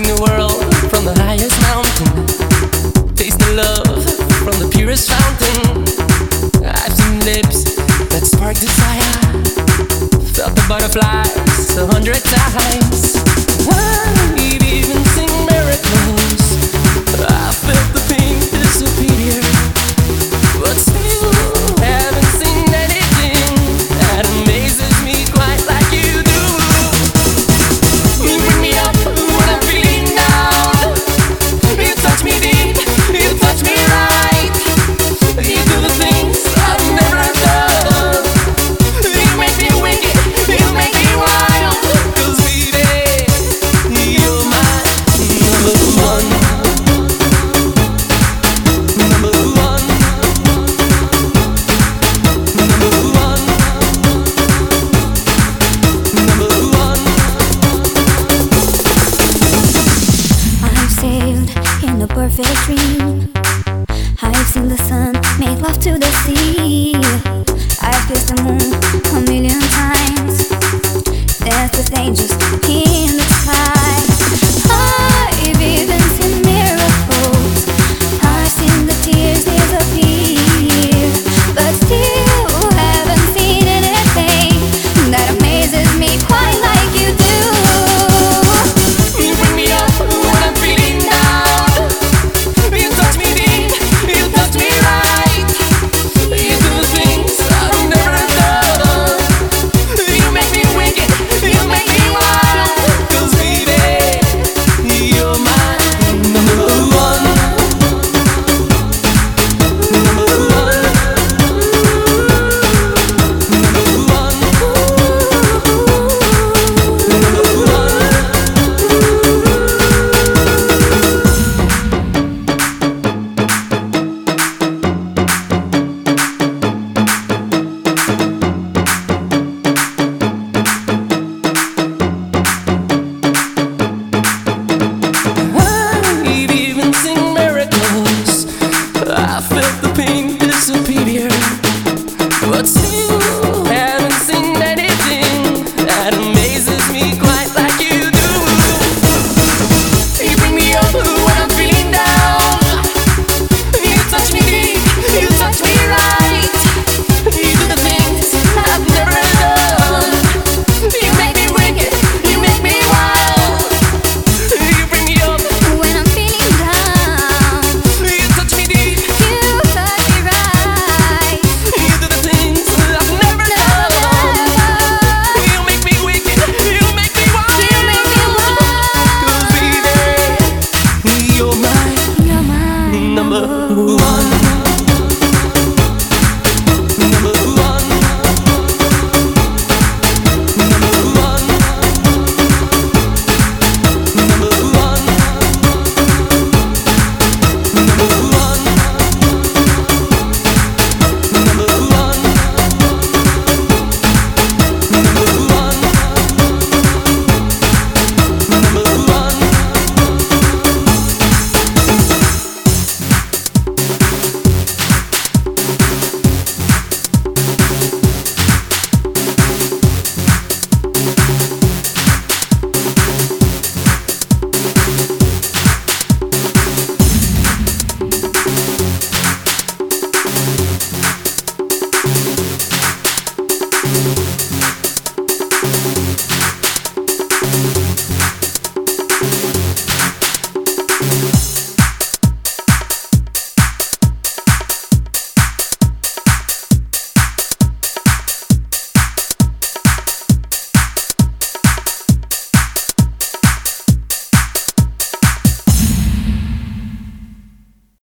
Tasting the world from the highest mountain. Tasting love from the purest fountain. I've seen lips that spark desire. Felt the butterflies a hundred times. perfect dream. I've seen the sun make love to the sea. I've kissed the moon a million times. That's the dangerous in the